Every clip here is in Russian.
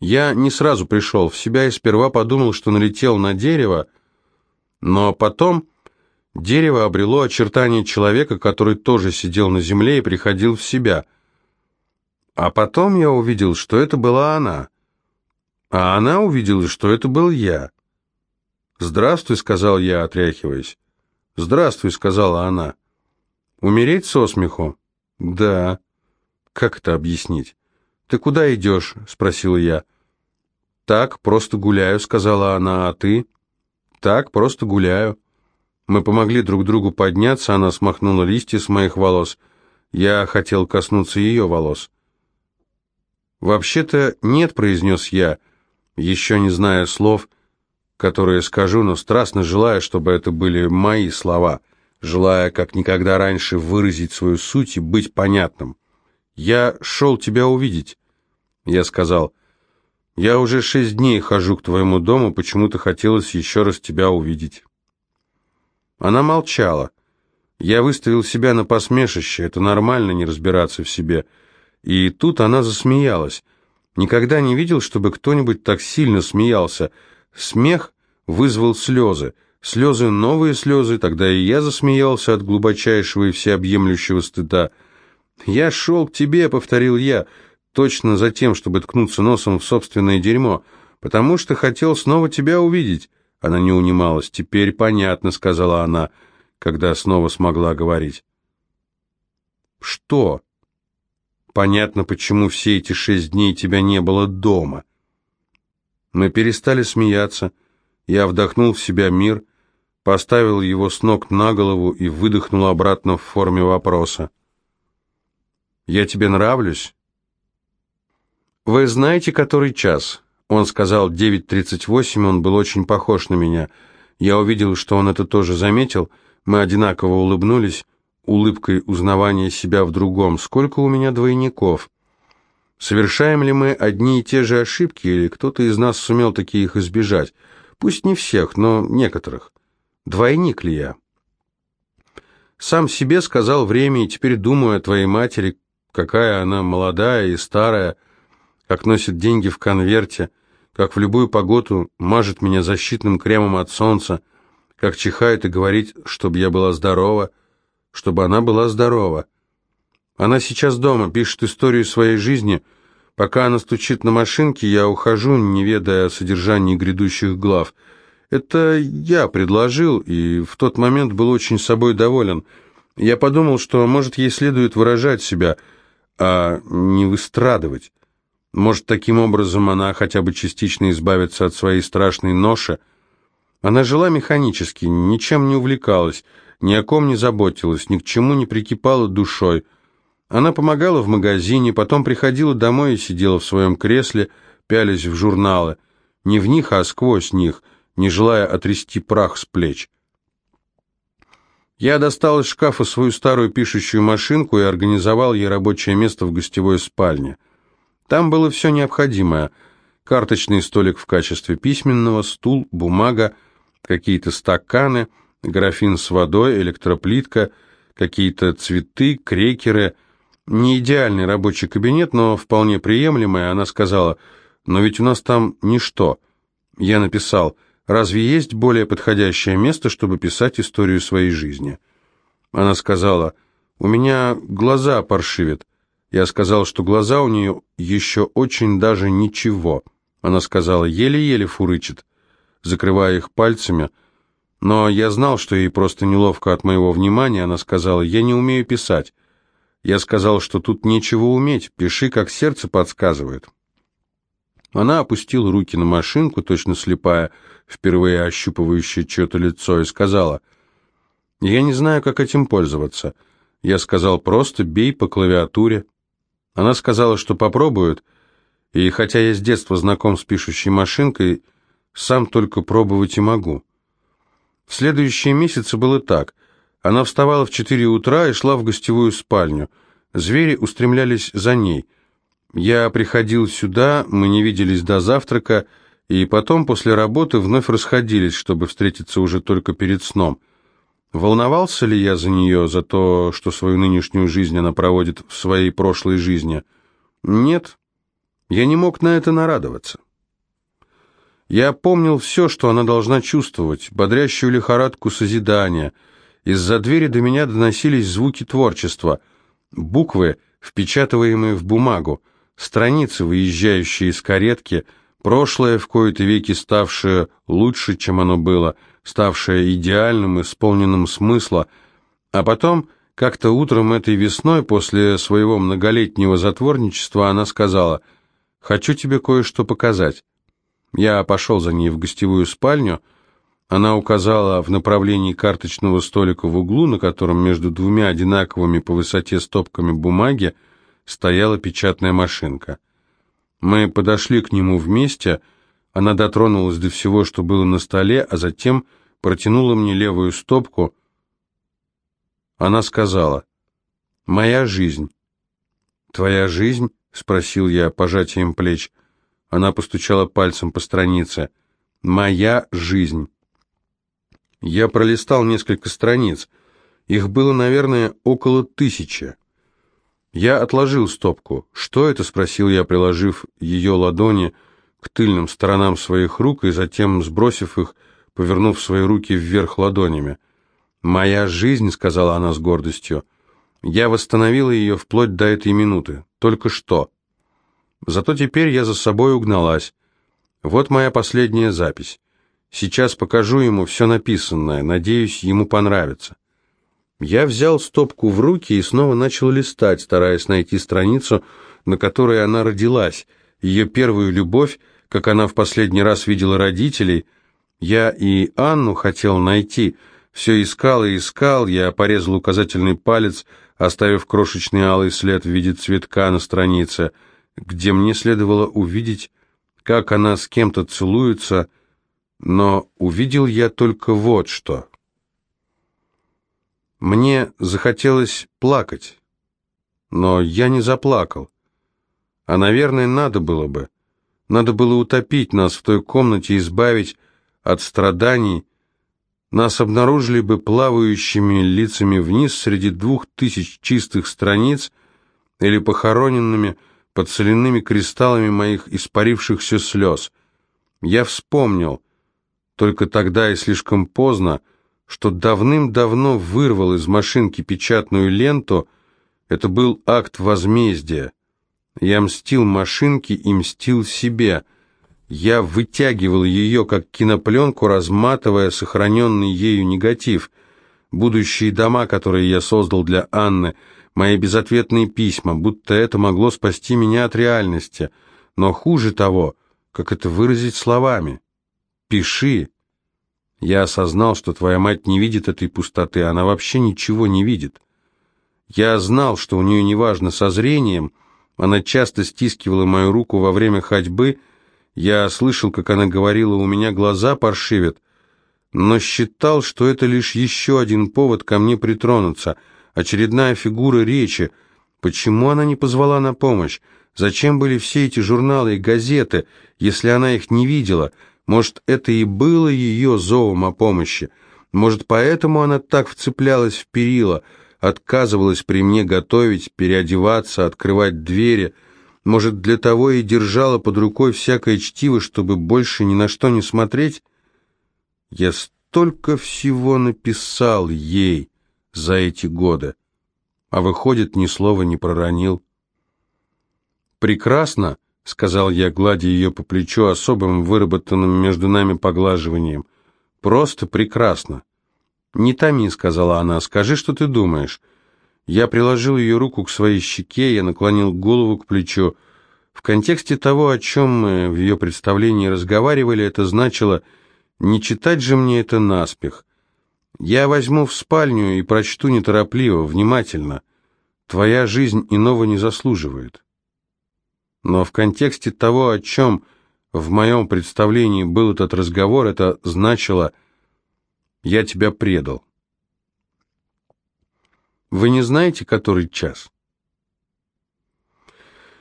Я не сразу пришел в себя и сперва подумал, что налетел на дерево, но потом дерево обрело очертания человека, который тоже сидел на земле и приходил в себя. А потом я увидел, что это была она. А она увидела, что это был я. «Здравствуй», — сказал я, отряхиваясь. «Здравствуй», — сказала она. «Умереть со смеху?» «Да». «Как это объяснить?» «Ты куда идешь?» — спросил я. «Так, просто гуляю», — сказала она, — «а ты?» «Так, просто гуляю». Мы помогли друг другу подняться, она смахнула листья с моих волос. Я хотел коснуться ее волос. «Вообще-то нет», — произнес я, еще не зная слов, которые скажу, но страстно желая, чтобы это были мои слова, желая как никогда раньше выразить свою суть и быть понятным. «Я шел тебя увидеть», — я сказал. «Я уже шесть дней хожу к твоему дому, почему-то хотелось еще раз тебя увидеть». Она молчала. Я выставил себя на посмешище, это нормально не разбираться в себе. И тут она засмеялась. Никогда не видел, чтобы кто-нибудь так сильно смеялся. Смех вызвал слезы. Слезы, новые слезы, тогда и я засмеялся от глубочайшего и всеобъемлющего стыда. «Я шел к тебе», — повторил я, точно за тем, чтобы ткнуться носом в собственное дерьмо, потому что хотел снова тебя увидеть. Она не унималась. «Теперь понятно», — сказала она, когда снова смогла говорить. «Что?» «Понятно, почему все эти шесть дней тебя не было дома». Мы перестали смеяться. Я вдохнул в себя мир, поставил его с ног на голову и выдохнул обратно в форме вопроса. «Я тебе нравлюсь?» «Вы знаете, который час?» Он сказал 9.38, он был очень похож на меня. Я увидел, что он это тоже заметил. Мы одинаково улыбнулись, улыбкой узнавания себя в другом. Сколько у меня двойников? Совершаем ли мы одни и те же ошибки, или кто-то из нас сумел такие их избежать? Пусть не всех, но некоторых. Двойник ли я? Сам себе сказал время, и теперь думаю о твоей матери, какая она молодая и старая, как носит деньги в конверте, как в любую погоду мажет меня защитным кремом от солнца, как чихает и говорит, чтобы я была здорова, чтобы она была здорова. Она сейчас дома, пишет историю своей жизни. Пока она стучит на машинке, я ухожу, не ведая о содержании грядущих глав. Это я предложил, и в тот момент был очень собой доволен. Я подумал, что, может, ей следует выражать себя, а не выстрадывать. Может, таким образом она хотя бы частично избавится от своей страшной ноши. Она жила механически, ничем не увлекалась, ни о ком не заботилась, ни к чему не прикипала душой. Она помогала в магазине, потом приходила домой и сидела в своем кресле, пялись в журналы. Не в них, а сквозь них, не желая отрясти прах с плеч. Я достал из шкафа свою старую пишущую машинку и организовал ей рабочее место в гостевой спальне. Там было все необходимое. Карточный столик в качестве письменного, стул, бумага, какие-то стаканы, графин с водой, электроплитка, какие-то цветы, крекеры. Не идеальный рабочий кабинет, но вполне приемлемый. Она сказала, но ведь у нас там ничто. Я написал, разве есть более подходящее место, чтобы писать историю своей жизни? Она сказала, у меня глаза паршивят. Я сказал, что глаза у нее еще очень даже ничего. Она сказала, еле-еле фурычит, закрывая их пальцами. Но я знал, что ей просто неловко от моего внимания. Она сказала, я не умею писать. Я сказал, что тут нечего уметь, пиши, как сердце подсказывает. Она опустила руки на машинку, точно слепая, впервые ощупывающая чье-то лицо, и сказала, «Я не знаю, как этим пользоваться». Я сказал, «Просто бей по клавиатуре». Она сказала, что попробует, и хотя я с детства знаком с пишущей машинкой, сам только пробовать и могу. В следующие месяцы было так. Она вставала в четыре утра и шла в гостевую спальню. Звери устремлялись за ней. Я приходил сюда, мы не виделись до завтрака, и потом после работы вновь расходились, чтобы встретиться уже только перед сном. Волновался ли я за нее, за то, что свою нынешнюю жизнь она проводит в своей прошлой жизни? Нет. Я не мог на это нарадоваться. Я помнил все, что она должна чувствовать, бодрящую лихорадку созидания. Из-за двери до меня доносились звуки творчества, буквы, впечатываемые в бумагу, страницы, выезжающие из каретки, прошлое, в кои-то веки ставшее лучше, чем оно было, ставшее идеальным, исполненным смысла, а потом, как-то утром этой весной, после своего многолетнего затворничества, она сказала, «Хочу тебе кое-что показать». Я пошел за ней в гостевую спальню. Она указала в направлении карточного столика в углу, на котором между двумя одинаковыми по высоте стопками бумаги стояла печатная машинка. Мы подошли к нему вместе, она дотронулась до всего, что было на столе, а затем протянула мне левую стопку. Она сказала, «Моя жизнь». «Твоя жизнь?» — спросил я пожатием плеч. Она постучала пальцем по странице. «Моя жизнь». Я пролистал несколько страниц. Их было, наверное, около тысячи. Я отложил стопку. «Что это?» — спросил я, приложив ее ладони к тыльным сторонам своих рук и затем, сбросив их, повернув свои руки вверх ладонями. «Моя жизнь», — сказала она с гордостью. «Я восстановила ее вплоть до этой минуты. Только что». Зато теперь я за собой угналась. Вот моя последняя запись. Сейчас покажу ему все написанное, надеюсь, ему понравится. Я взял стопку в руки и снова начал листать, стараясь найти страницу, на которой она родилась, ее первую любовь, как она в последний раз видела родителей. Я и Анну хотел найти, все искал и искал, я порезал указательный палец, оставив крошечный алый след в виде цветка на странице — где мне следовало увидеть, как она с кем-то целуется, но увидел я только вот что. Мне захотелось плакать, но я не заплакал. А, наверное, надо было бы. Надо было утопить нас в той комнате, избавить от страданий. Нас обнаружили бы плавающими лицами вниз среди двух тысяч чистых страниц или похороненными под соляными кристаллами моих испарившихся слез. Я вспомнил, только тогда и слишком поздно, что давным-давно вырвал из машинки печатную ленту, это был акт возмездия. Я мстил машинке и мстил себе. Я вытягивал ее, как кинопленку, разматывая сохраненный ею негатив. Будущие дома, которые я создал для Анны — мои безответные письма, будто это могло спасти меня от реальности. Но хуже того, как это выразить словами? «Пиши». Я осознал, что твоя мать не видит этой пустоты, она вообще ничего не видит. Я знал, что у нее неважно со зрением, она часто стискивала мою руку во время ходьбы, я слышал, как она говорила, у меня глаза паршивят, но считал, что это лишь еще один повод ко мне притронуться — очередная фигура речи. Почему она не позвала на помощь? Зачем были все эти журналы и газеты, если она их не видела? Может, это и было ее зовом о помощи? Может, поэтому она так вцеплялась в перила, отказывалась при мне готовить, переодеваться, открывать двери? Может, для того и держала под рукой всякое чтиво, чтобы больше ни на что не смотреть? Я столько всего написал ей за эти годы, а выходит, ни слова не проронил. «Прекрасно», — сказал я, гладя ее по плечу особым выработанным между нами поглаживанием. «Просто прекрасно». «Не томи», — сказала она, — «скажи, что ты думаешь». Я приложил ее руку к своей щеке, я наклонил голову к плечу. В контексте того, о чем мы в ее представлении разговаривали, это значило «не читать же мне это наспех». Я возьму в спальню и прочту неторопливо, внимательно. Твоя жизнь иного не заслуживает. Но в контексте того, о чем в моем представлении был этот разговор, это значило «я тебя предал». Вы не знаете, который час?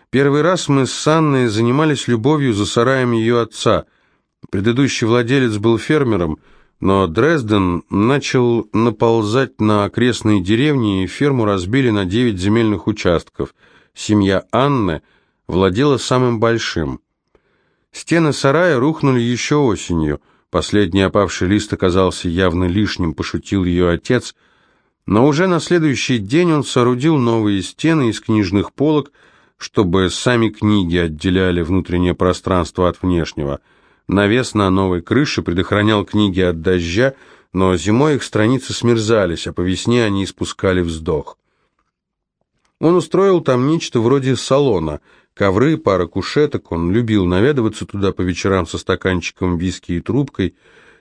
Первый раз мы с Анной занимались любовью за сараем ее отца. Предыдущий владелец был фермером – но Дрезден начал наползать на окрестные деревни, и ферму разбили на девять земельных участков. Семья Анны владела самым большим. Стены сарая рухнули еще осенью. Последний опавший лист оказался явно лишним, пошутил ее отец, но уже на следующий день он соорудил новые стены из книжных полок, чтобы сами книги отделяли внутреннее пространство от внешнего. Навес на новой крыше предохранял книги от дождя, но зимой их страницы смерзались, а по весне они испускали вздох. Он устроил там нечто вроде салона, ковры, пара кушеток, он любил наведываться туда по вечерам со стаканчиком виски и трубкой,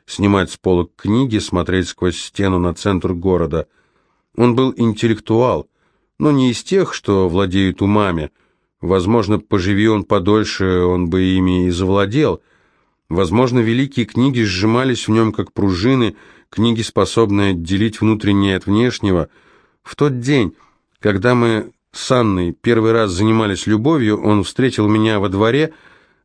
снимать с полок книги, смотреть сквозь стену на центр города. Он был интеллектуал, но не из тех, что владеют умами. Возможно, поживи он подольше, он бы ими и завладел. Возможно, великие книги сжимались в нем как пружины, книги, способные отделить внутреннее от внешнего. В тот день когда мы с Анной первый раз занимались любовью, он встретил меня во дворе,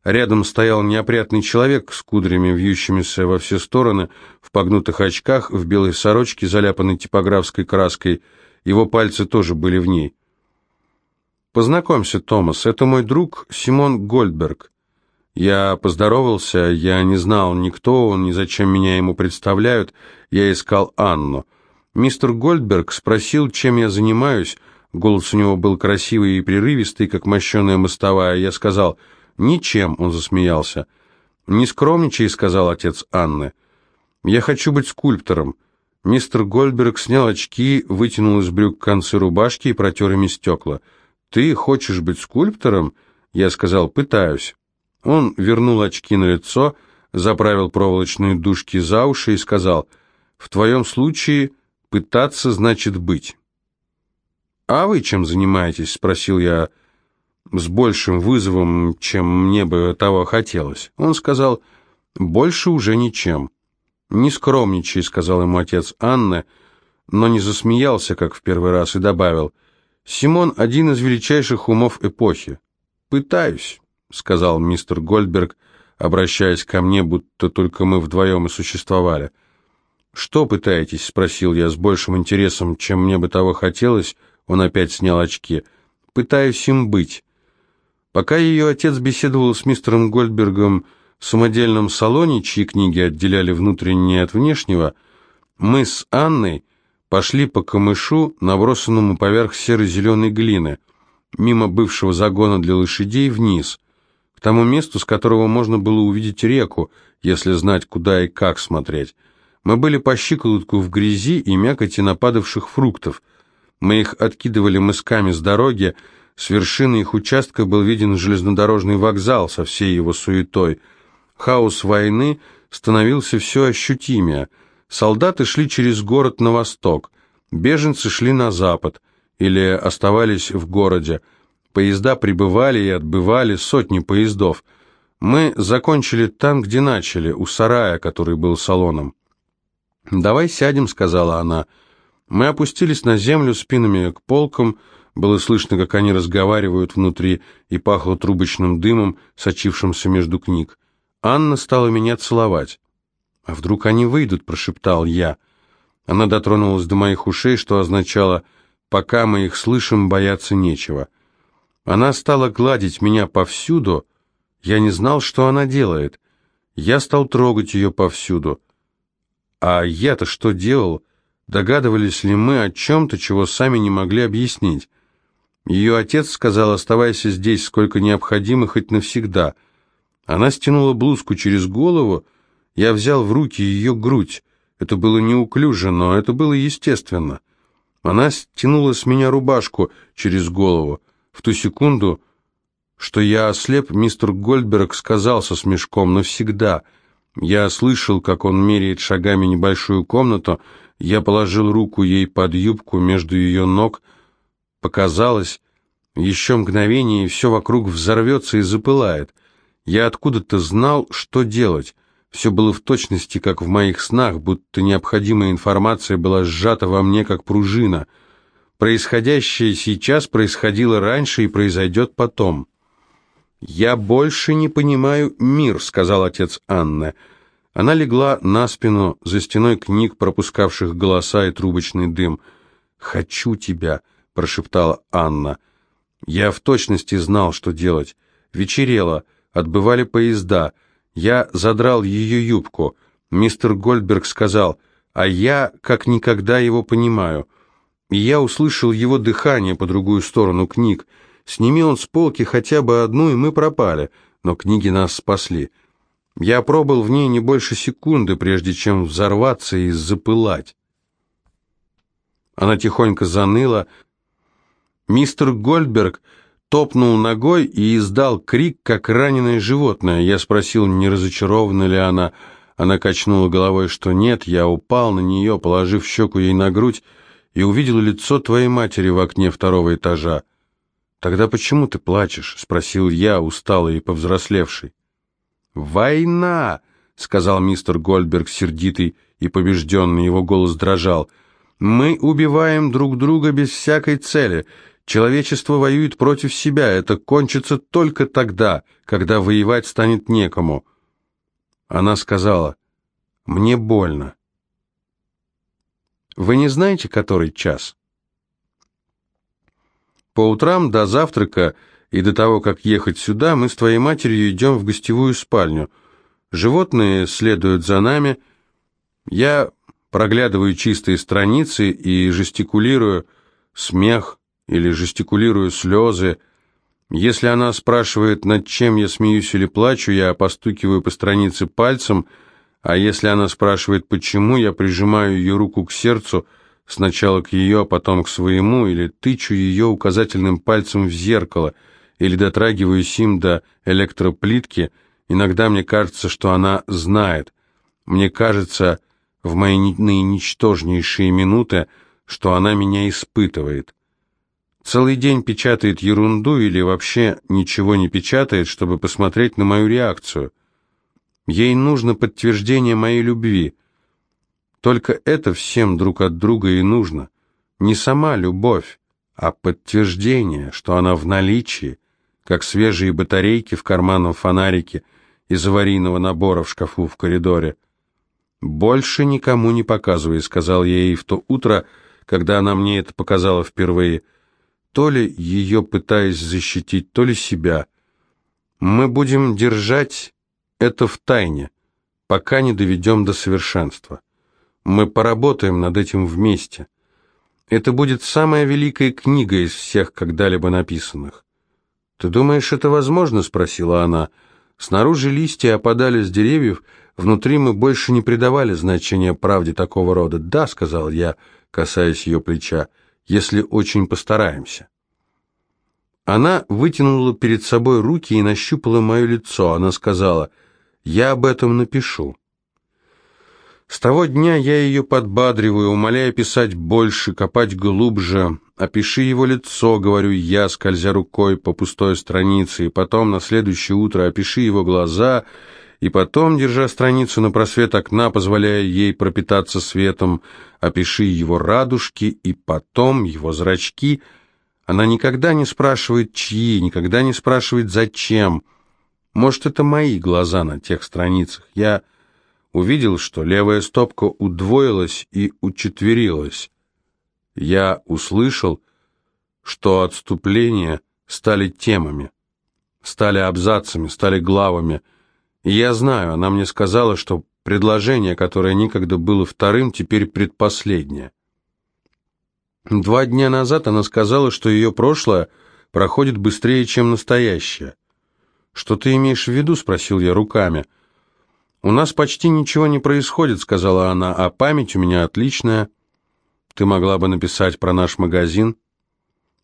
рядом стоял неопрятный человек с кудрями, вьющимися во все стороны, в погнутых очках, в белой сорочке, заляпанной типографской краской, его пальцы тоже были в ней. «Познакомься, Томас, это мой друг Симон Гольдберг». Я поздоровался, я не знал ни кто он, ни зачем меня ему представляют, я искал Анну. Мистер Гольдберг спросил, чем я занимаюсь. Голос у него был красивый и прерывистый, как мощеная мостовая. Я сказал «Ничем», — он засмеялся. «Не скромничай», — сказал отец Анны. «Я хочу быть скульптором». Мистер Гольдберг снял очки, вытянул из брюк концы рубашки и протер ими стекла. «Ты хочешь быть скульптором?» Я сказал «Пытаюсь». Он вернул очки на лицо, заправил проволочные дужки за уши и сказал «В твоем случае...» Пытаться значит быть. «А вы чем занимаетесь?» — спросил я с большим вызовом, чем мне бы того хотелось. Он сказал, «Больше уже ничем». «Не скромничай», — сказал ему отец Анны, но не засмеялся, как в первый раз, и добавил, «Симон — один из величайших умов эпохи». «Пытаюсь», — сказал мистер Гольдберг, обращаясь ко мне, будто только мы вдвоем и существовали. «Что пытаетесь?» — спросил я с большим интересом, чем мне бы того хотелось. Он опять снял очки. «Пытаюсь им быть». Пока ее отец беседовал с мистером Гольдбергом в самодельном салоне, чьи книги отделяли внутреннее от внешнего, мы с Анной пошли по камышу, набросанному поверх серо-зеленой глины, мимо бывшего загона для лошадей вниз, к тому месту, с которого можно было увидеть реку, если знать, куда и как смотреть. Мы были по щиколотку в грязи и мякоти нападавших фруктов. Мы их откидывали мысками с дороги, с вершины их участка был виден железнодорожный вокзал со всей его суетой. Хаос войны становился все ощутимее. Солдаты шли через город на восток, беженцы шли на запад или оставались в городе. Поезда прибывали и отбывали, сотни поездов. Мы закончили там, где начали, у сарая, который был салоном. «Давай сядем», — сказала она. Мы опустились на землю спинами к полкам, было слышно, как они разговаривают внутри, и пахло трубочным дымом, сочившимся между книг. Анна стала меня целовать. «А вдруг они выйдут?» — прошептал я. Она дотронулась до моих ушей, что означало «пока мы их слышим, бояться нечего». Она стала гладить меня повсюду. Я не знал, что она делает. Я стал трогать ее повсюду. А я-то что делал? Догадывались ли мы о чем-то, чего сами не могли объяснить? Ее отец сказал, оставайся здесь сколько необходимо, хоть навсегда. Она стянула блузку через голову, я взял в руки ее грудь. Это было неуклюже, но это было естественно. Она стянула с меня рубашку через голову. В ту секунду, что я ослеп, мистер Гольдберг сказал со смешком «навсегда», я слышал, как он меряет шагами небольшую комнату. Я положил руку ей под юбку между ее ног. Показалось, еще мгновение, и все вокруг взорвется и запылает. Я откуда-то знал, что делать. Все было в точности, как в моих снах, будто необходимая информация была сжата во мне, как пружина. Происходящее сейчас происходило раньше и произойдет потом. «Я больше не понимаю мир», — сказал отец Анны. Она легла на спину за стеной книг, пропускавших голоса и трубочный дым. «Хочу тебя», — прошептала Анна. Я в точности знал, что делать. Вечерело, отбывали поезда. Я задрал ее юбку. Мистер Гольдберг сказал, а я как никогда его понимаю. И я услышал его дыхание по другую сторону книг. Сними он с полки хотя бы одну, и мы пропали. Но книги нас спасли. Я пробыл в ней не больше секунды, прежде чем взорваться и запылать. Она тихонько заныла. Мистер Гольдберг топнул ногой и издал крик, как раненое животное. Я спросил, не разочарована ли она. Она качнула головой, что нет. Я упал на нее, положив щеку ей на грудь, и увидел лицо твоей матери в окне второго этажа. «Тогда почему ты плачешь?» — спросил я, усталый и повзрослевший. «Война!» — сказал мистер Гольдберг, сердитый и побежденный, его голос дрожал. «Мы убиваем друг друга без всякой цели. Человечество воюет против себя. Это кончится только тогда, когда воевать станет некому». Она сказала, «Мне больно». «Вы не знаете, который час?» По утрам до завтрака и до того, как ехать сюда, мы с твоей матерью идем в гостевую спальню. Животные следуют за нами. Я проглядываю чистые страницы и жестикулирую смех или жестикулирую слезы. Если она спрашивает, над чем я смеюсь или плачу, я постукиваю по странице пальцем, а если она спрашивает, почему, я прижимаю ее руку к сердцу – Сначала к ее, а потом к своему, или тычу ее указательным пальцем в зеркало, или дотрагиваюсь им до электроплитки. Иногда мне кажется, что она знает. Мне кажется, в мои наиничтожнейшие минуты, что она меня испытывает. Целый день печатает ерунду или вообще ничего не печатает, чтобы посмотреть на мою реакцию. Ей нужно подтверждение моей любви. Только это всем друг от друга и нужно. Не сама любовь, а подтверждение, что она в наличии, как свежие батарейки в карманном фонарике из аварийного набора в шкафу в коридоре. «Больше никому не показывай», — сказал я ей в то утро, когда она мне это показала впервые, то ли ее пытаясь защитить, то ли себя. Мы будем держать это в тайне, пока не доведем до совершенства. Мы поработаем над этим вместе. Это будет самая великая книга из всех когда-либо написанных. «Ты думаешь, это возможно?» — спросила она. «Снаружи листья опадали с деревьев, внутри мы больше не придавали значения правде такого рода». «Да», — сказал я, касаясь ее плеча, — «если очень постараемся». Она вытянула перед собой руки и нащупала мое лицо. Она сказала, «Я об этом напишу». С того дня я ее подбадриваю, умоляя писать больше, копать глубже. «Опиши его лицо», — говорю я, скользя рукой по пустой странице, и потом на следующее утро опиши его глаза, и потом, держа страницу на просвет окна, позволяя ей пропитаться светом, опиши его радужки, и потом его зрачки. Она никогда не спрашивает, чьи, никогда не спрашивает, зачем. Может, это мои глаза на тех страницах. Я увидел, что левая стопка удвоилась и учетверилась. Я услышал, что отступления стали темами, стали абзацами, стали главами. И я знаю, она мне сказала, что предложение, которое некогда было вторым, теперь предпоследнее. Два дня назад она сказала, что ее прошлое проходит быстрее, чем настоящее. «Что ты имеешь в виду?» — спросил я руками — «У нас почти ничего не происходит», — сказала она, — «а память у меня отличная. Ты могла бы написать про наш магазин?»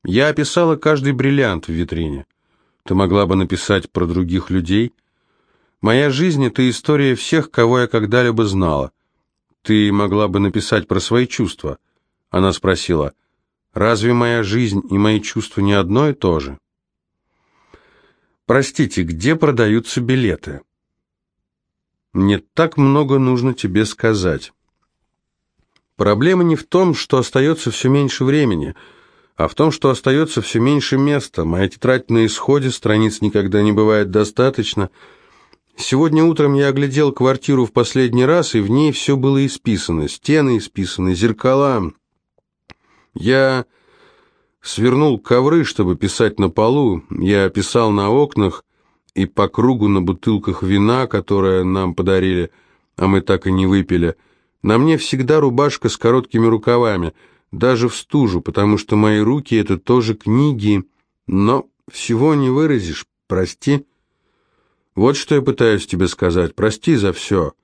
«Я описала каждый бриллиант в витрине. Ты могла бы написать про других людей?» «Моя жизнь — это история всех, кого я когда-либо знала. Ты могла бы написать про свои чувства?» Она спросила, «Разве моя жизнь и мои чувства не одно и то же?» «Простите, где продаются билеты?» Мне так много нужно тебе сказать. Проблема не в том, что остается все меньше времени, а в том, что остается все меньше места. Моя тетрадь на исходе, страниц никогда не бывает достаточно. Сегодня утром я оглядел квартиру в последний раз, и в ней все было исписано. Стены исписаны, зеркала. Я Свернул ковры, чтобы писать на полу. Я писал на окнах и по кругу на бутылках вина, которое нам подарили, а мы так и не выпили. На мне всегда рубашка с короткими рукавами, даже в стужу, потому что мои руки — это тоже книги, но всего не выразишь, прости. Вот что я пытаюсь тебе сказать, прости за все.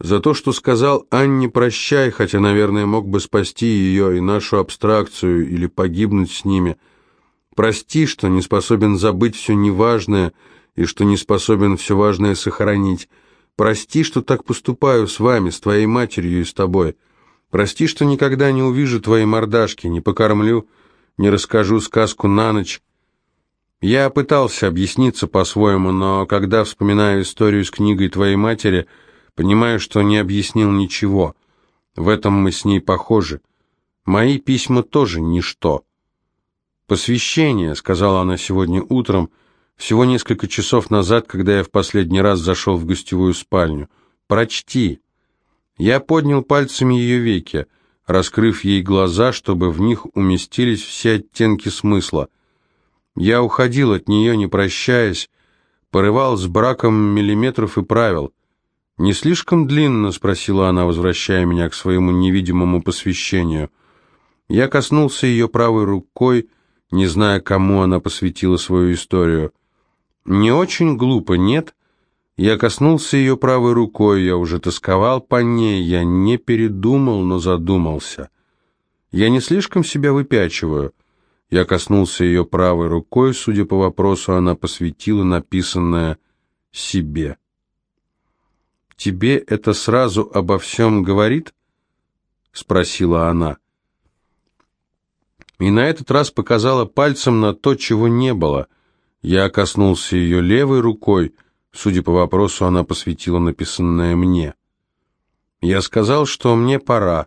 За то, что сказал Анне «прощай», хотя, наверное, мог бы спасти ее и нашу абстракцию или погибнуть с ними. Прости, что не способен забыть все неважное и что не способен все важное сохранить. Прости, что так поступаю с вами, с твоей матерью и с тобой. Прости, что никогда не увижу твои мордашки, не покормлю, не расскажу сказку на ночь. Я пытался объясниться по-своему, но когда вспоминаю историю с книгой твоей матери – Понимаю, что не объяснил ничего. В этом мы с ней похожи. Мои письма тоже ничто. «Посвящение», — сказала она сегодня утром, всего несколько часов назад, когда я в последний раз зашел в гостевую спальню. «Прочти». Я поднял пальцами ее веки, раскрыв ей глаза, чтобы в них уместились все оттенки смысла. Я уходил от нее, не прощаясь, порывал с браком миллиметров и правил. «Не слишком длинно?» — спросила она, возвращая меня к своему невидимому посвящению. Я коснулся ее правой рукой, не зная, кому она посвятила свою историю. «Не очень глупо, нет?» Я коснулся ее правой рукой, я уже тосковал по ней, я не передумал, но задумался. Я не слишком себя выпячиваю. Я коснулся ее правой рукой, судя по вопросу, она посвятила написанное себе тебе это сразу обо всем говорит?» — спросила она. И на этот раз показала пальцем на то, чего не было. Я коснулся ее левой рукой, судя по вопросу, она посвятила написанное мне. Я сказал, что мне пора.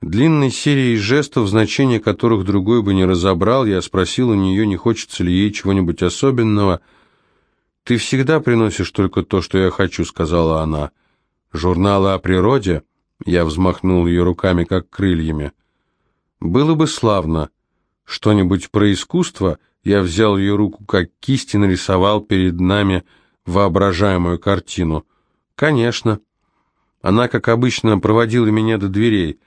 Длинной серией жестов, значения которых другой бы не разобрал, я спросил у нее, не хочется ли ей чего-нибудь особенного. «Ты всегда приносишь только то, что я хочу», — сказала она. Журналы о природе? Я взмахнул ее руками, как крыльями. Было бы славно. Что-нибудь про искусство? Я взял ее руку, как кисть, и нарисовал перед нами воображаемую картину. Конечно. Она, как обычно, проводила меня до дверей.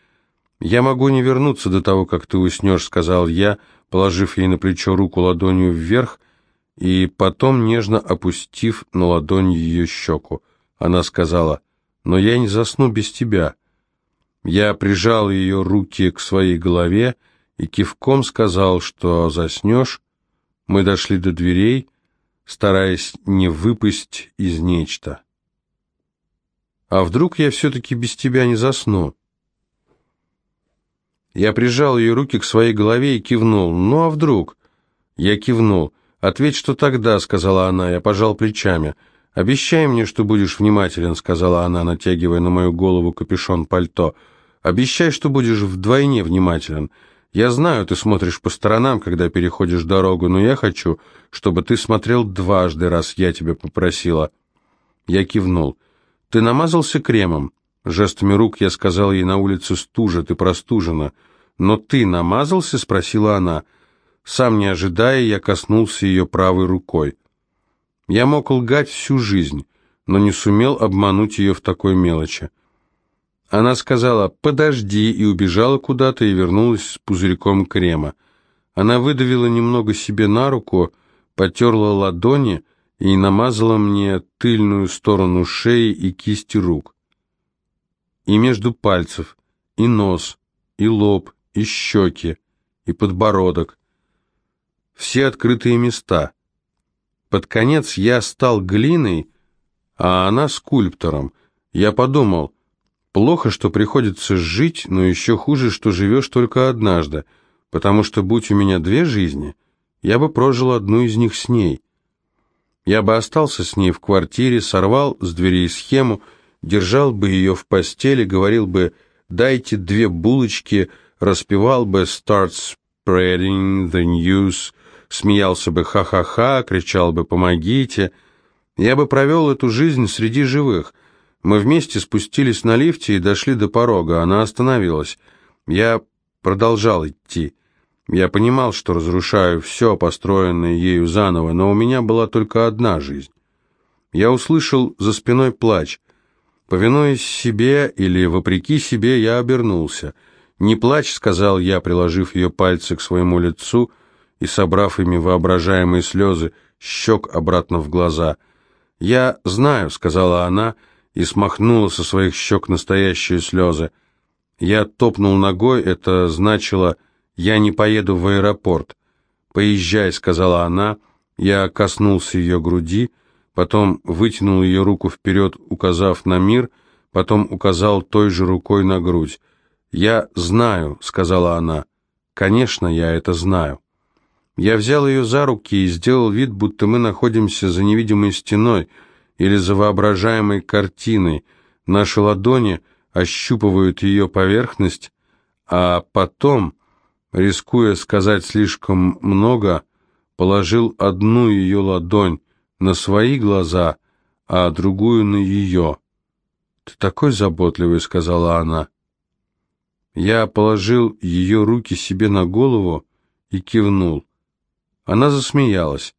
«Я могу не вернуться до того, как ты уснешь», — сказал я, положив ей на плечо руку ладонью вверх и потом нежно опустив на ладонь ее щеку. Она сказала, но я не засну без тебя». Я прижал ее руки к своей голове и кивком сказал, что заснешь. Мы дошли до дверей, стараясь не выпасть из нечто. «А вдруг я все-таки без тебя не засну?» Я прижал ее руки к своей голове и кивнул. «Ну а вдруг?» Я кивнул. «Ответь, что тогда», — сказала она. Я пожал плечами. «Обещай мне, что будешь внимателен», — сказала она, натягивая на мою голову капюшон пальто. «Обещай, что будешь вдвойне внимателен. Я знаю, ты смотришь по сторонам, когда переходишь дорогу, но я хочу, чтобы ты смотрел дважды, раз я тебя попросила». Я кивнул. «Ты намазался кремом?» Жестами рук я сказал ей на улице «Стужа, ты простужена». «Но ты намазался?» — спросила она. Сам не ожидая, я коснулся ее правой рукой. Я мог лгать всю жизнь, но не сумел обмануть ее в такой мелочи. Она сказала «подожди» и убежала куда-то и вернулась с пузырьком крема. Она выдавила немного себе на руку, потерла ладони и намазала мне тыльную сторону шеи и кисти рук. И между пальцев, и нос, и лоб, и щеки, и подбородок. Все открытые места — под конец я стал глиной, а она скульптором. Я подумал, плохо, что приходится жить, но еще хуже, что живешь только однажды, потому что, будь у меня две жизни, я бы прожил одну из них с ней. Я бы остался с ней в квартире, сорвал с дверей схему, держал бы ее в постели, говорил бы «дайте две булочки», распевал бы «start spreading the news», смеялся бы «ха-ха-ха», кричал бы «помогите». Я бы провел эту жизнь среди живых. Мы вместе спустились на лифте и дошли до порога. Она остановилась. Я продолжал идти. Я понимал, что разрушаю все, построенное ею заново, но у меня была только одна жизнь. Я услышал за спиной плач. Повинуясь себе или вопреки себе, я обернулся. «Не плачь», — сказал я, приложив ее пальцы к своему лицу и собрав ими воображаемые слезы, щек обратно в глаза. «Я знаю», — сказала она, и смахнула со своих щек настоящие слезы. Я топнул ногой, это значило «я не поеду в аэропорт». «Поезжай», — сказала она. Я коснулся ее груди, потом вытянул ее руку вперед, указав на мир, потом указал той же рукой на грудь. «Я знаю», — сказала она. «Конечно, я это знаю». Я взял ее за руки и сделал вид, будто мы находимся за невидимой стеной или за воображаемой картиной. Наши ладони ощупывают ее поверхность, а потом, рискуя сказать слишком много, положил одну ее ладонь на свои глаза, а другую на ее. «Ты такой заботливый», — сказала она. Я положил ее руки себе на голову и кивнул. Она засмеялась.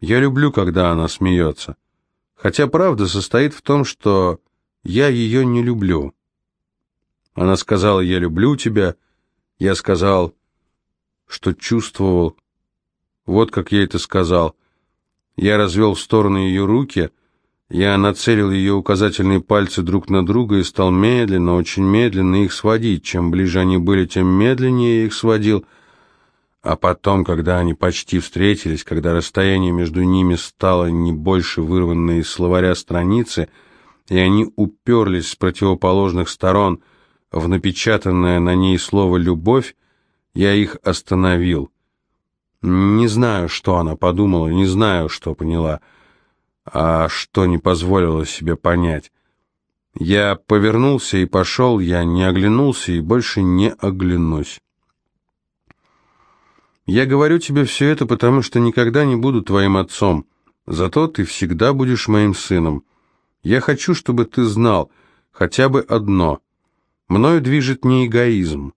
Я люблю, когда она смеется. Хотя правда состоит в том, что я ее не люблю. Она сказала, я люблю тебя. Я сказал, что чувствовал. Вот как я это сказал. Я развел в стороны ее руки, я нацелил ее указательные пальцы друг на друга и стал медленно, очень медленно их сводить. Чем ближе они были, тем медленнее я их сводил. А потом, когда они почти встретились, когда расстояние между ними стало не больше вырванной из словаря страницы, и они уперлись с противоположных сторон в напечатанное на ней слово «любовь», я их остановил. Не знаю, что она подумала, не знаю, что поняла, а что не позволило себе понять. Я повернулся и пошел, я не оглянулся и больше не оглянусь. Я говорю тебе все это, потому что никогда не буду твоим отцом, зато ты всегда будешь моим сыном. Я хочу, чтобы ты знал хотя бы одно. Мною движет не эгоизм.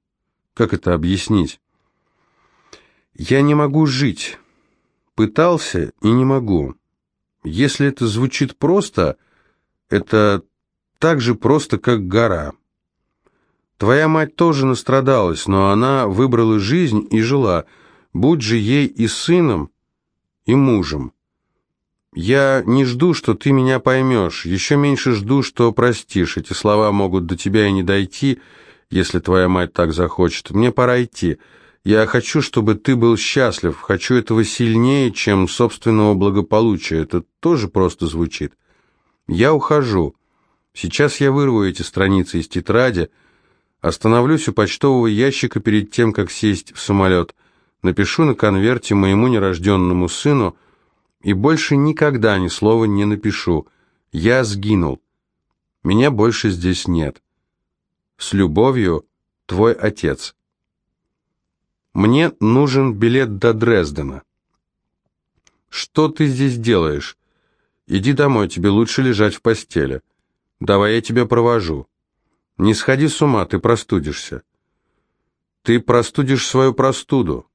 Как это объяснить? Я не могу жить. Пытался и не могу. Если это звучит просто, это так же просто, как гора. Твоя мать тоже настрадалась, но она выбрала жизнь и жила. Будь же ей и сыном, и мужем. Я не жду, что ты меня поймешь, еще меньше жду, что простишь. Эти слова могут до тебя и не дойти, если твоя мать так захочет. Мне пора идти. Я хочу, чтобы ты был счастлив, хочу этого сильнее, чем собственного благополучия. Это тоже просто звучит. Я ухожу. Сейчас я вырву эти страницы из тетради, остановлюсь у почтового ящика перед тем, как сесть в самолет, напишу на конверте моему нерожденному сыну и больше никогда ни слова не напишу. Я сгинул. Меня больше здесь нет. С любовью, твой отец. Мне нужен билет до Дрездена. Что ты здесь делаешь? Иди домой, тебе лучше лежать в постели. Давай я тебя провожу. Не сходи с ума, ты простудишься. Ты простудишь свою простуду.